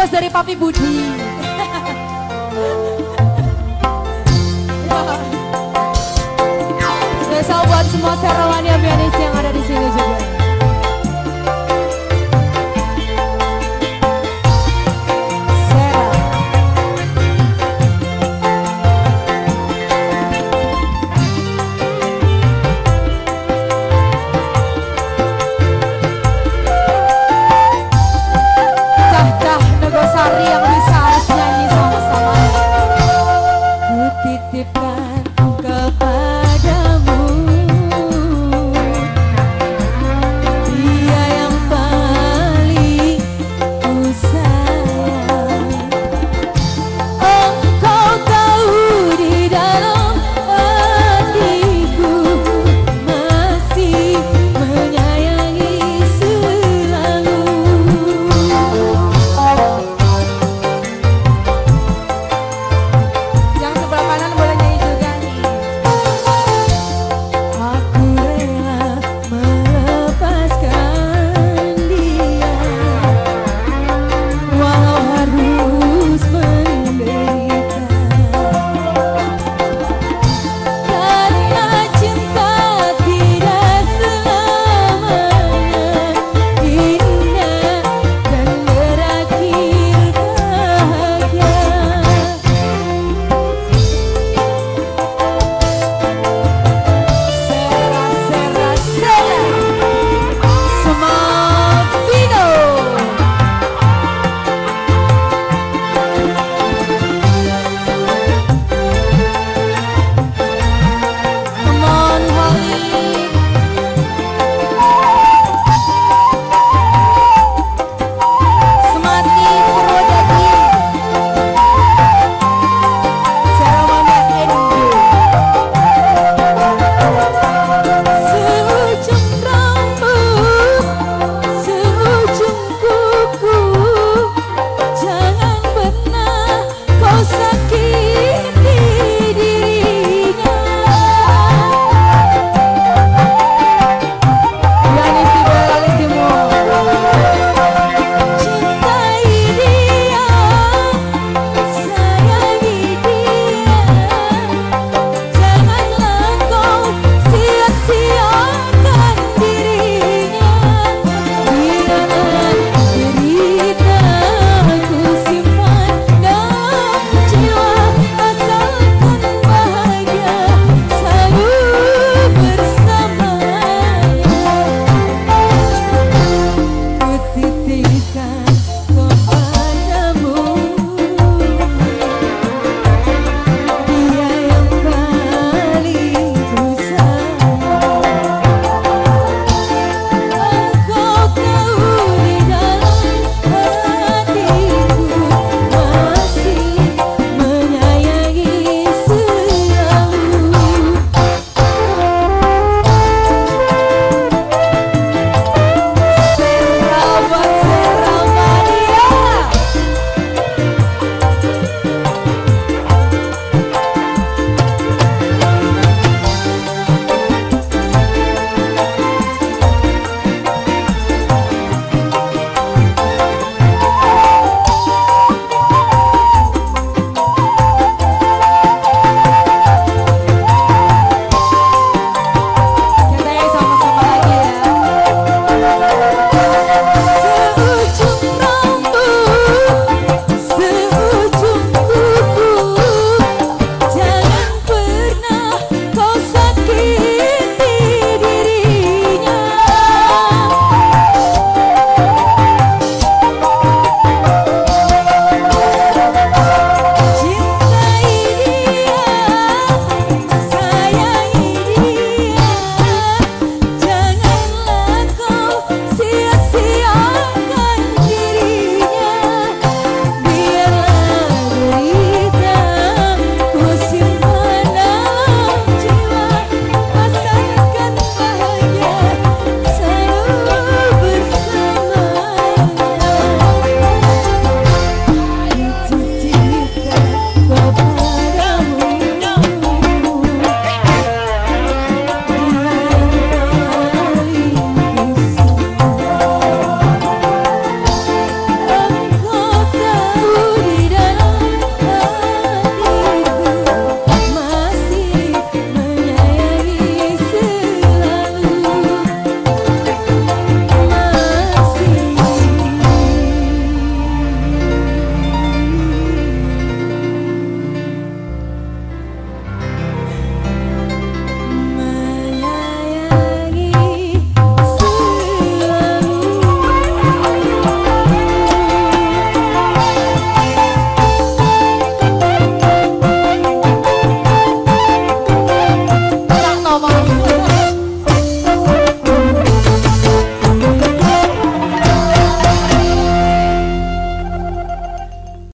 request dari Papi Budi. Spesial buat semua serawan yang Pianis yang ada di sini juga.